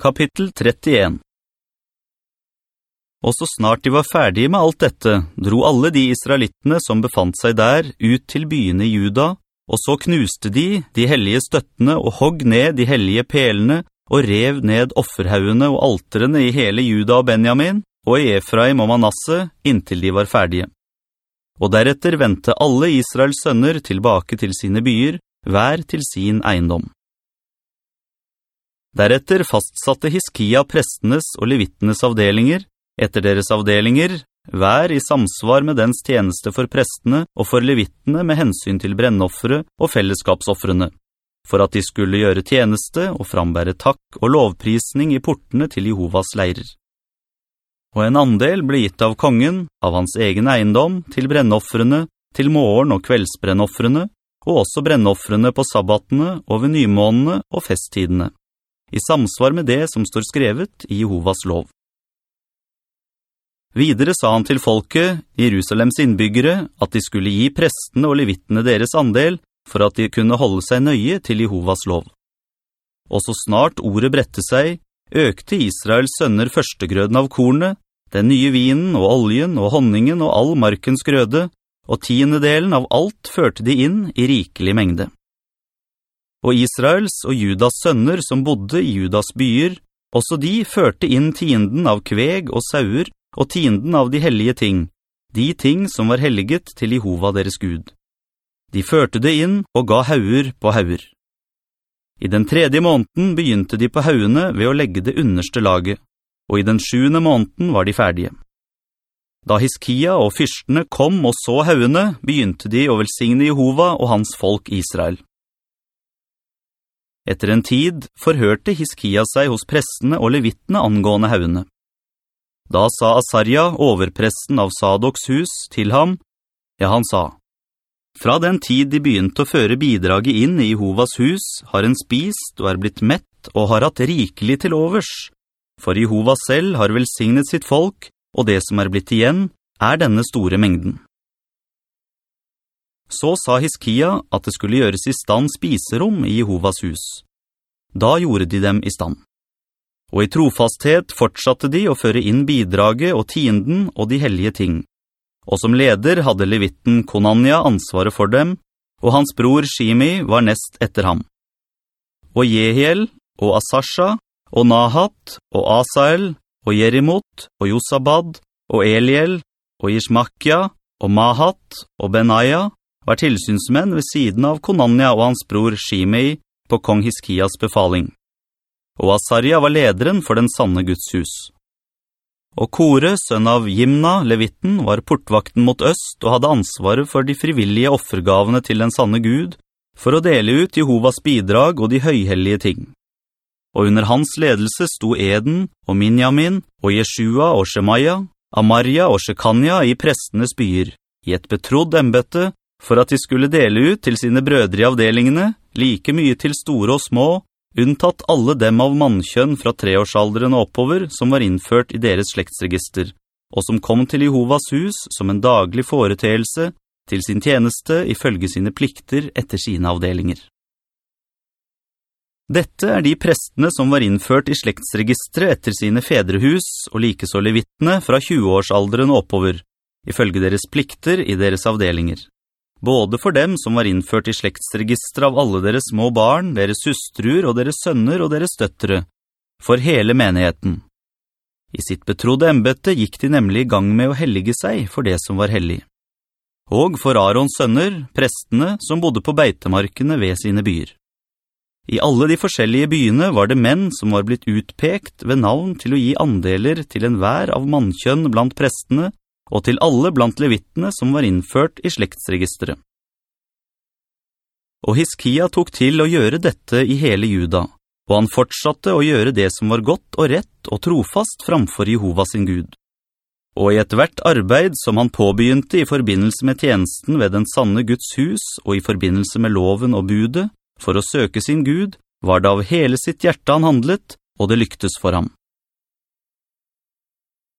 Kapittel 31 Og så snart de var ferdige med alt dette, dro alle de israelittene som befant seg der ut til byene i Juda, og så knuste de de hellige støttene og hogg ned de hellige pelene og rev ned offerhaugene og alterene i hele Juda og Benjamin, og i Efraim og Manasse, inntil de var ferdige. Og deretter ventet alle Israels sønner tilbake til sine byer, hver til sin eiendom. Deretter fastsatte Hiskia prestenes og levittenes avdelinger, etter deres avdelinger, hver i samsvar med dens tjeneste for prestene og for levittene med hensyn til brennoffere og fellesskapsoffrene, for at de skulle gjøre tjeneste og frambære takk og lovprisning i portene til Jehovas leirer. Og en andel ble gitt av kongen, av hans egen eiendom, til brennoffrene, til morgen- og kveldsbrennoffrene, og også brennoffrene på sabbatene og ved nymånene og festtidene i samsvar med det som står skrevet i Jehovas lov. Videre sa han til folket, Jerusalems innbyggere, at de skulle gi prestene og levittene deres andel, for at de kunne holde seg nøye til Jehovas lov. Og så snart ordet brette seg, økte Israels sønner førstegrøden av kornet, den nye vinen og oljen og honningen og all markens grøde, og tiende delen av alt førte de inn i rikelig mengde og Israels og Judas sønner som bodde i Judas byer, også de førte inn tienden av kveg og sauer og tienden av de hellige ting, de ting som var helliget til Jehova deres Gud. De førte det inn og ga hauer på hauer. I den tredje måneden begynte de på haugene ved å legge det underste laget, og i den sjuende måneden var de ferdige. Da Hiskia og fyrstene kom og så haugene, begynte de å velsigne Jehova og hans folk Israel. Etter en tid forhørte Hiskia seg hos prestene og levittene angående haugene. Da sa Asarja, overpresten av Sadoks hus, til ham, ja, han sa, «Fra den tid de begynte å føre bidraget inn i Jehovas hus, har en spist og er blitt mett og har hatt rikelig til overs. For Jehova selv har velsignet sitt folk, og det som er blitt igjen, er denne store mengden.» Så sa Hiskia at det skulle gjøres i stand spiserom i Jehovas hus. Da gjorde de dem i stand. Og i trofasthet fortsatte de å føre inn bidraget og tienden og de hellige ting. Og som leder hadde levitten Konania ansvaret for dem, og hans bror Shimi var nest etter ham. Og Jehiel, og Asasha, og Nahat, og Asael, og Jerimot, og Josabad, og Eliel, og Ishmakia, og Mahat, og Benaya, var tilsynsmenn ved siden av Konania og hans bror Shimei på kong Hiskias befaling. Og Asaria var lederen for den sanne Guds hus. Og Kore, sønn av Jimna, levitten, var portvakten mot øst og hadde ansvaret for de frivillige offergavene til den sanne Gud, for å dele ut Jehovas bidrag og de høyhellige ting. Og under hans ledelse sto Eden og Minjamin og Jeshua og Shemaya, Amaria og Shekania i prestenes byer, i et betrodd embete for at de skulle dele ut til sine brødre i avdelingene, like mye til store og små, unntatt alle dem av mannkjønn fra treårsalderen og oppover som var innført i deres slektsregister, og som kom til Jehovas hus som en daglig foreteelse til sin tjeneste ifølge sine plikter etter sine avdelinger. Dette er de prestene som var innført i slektsregistret etter sine fedrehus og likeså levittene fra 20-årsalderen og oppover, ifølge deres plikter i deres avdelinger både for dem som var innført i slektsregister av alle deres små barn, deres hustruer og deres sønner og deres døttere, for hele menigheten. I sitt betrodde embete gikk de nemlig i gang med å hellige seg for det som var hellig. Og for Arons sønner, prestene, som bodde på beitemarkene ved sine byer. I alle de forskjellige byene var det menn som var blitt utpekt ved navn til å gi andeler til en vær av mannkjønn blant prestene, og til alle blant levittene som var innført i slektsregisteret. Og Hiskia tok til å gjøre dette i hele Juda, og han fortsatte å gjøre det som var godt og rett og trofast framfor Jehova sin Gud. Og i et hvert arbeid som han påbegynte i forbindelse med tjenesten ved den sanne Guds hus og i forbindelse med loven og budet, for å søke sin Gud, var det av hele sitt hjerte han handlet, og det lyktes for ham.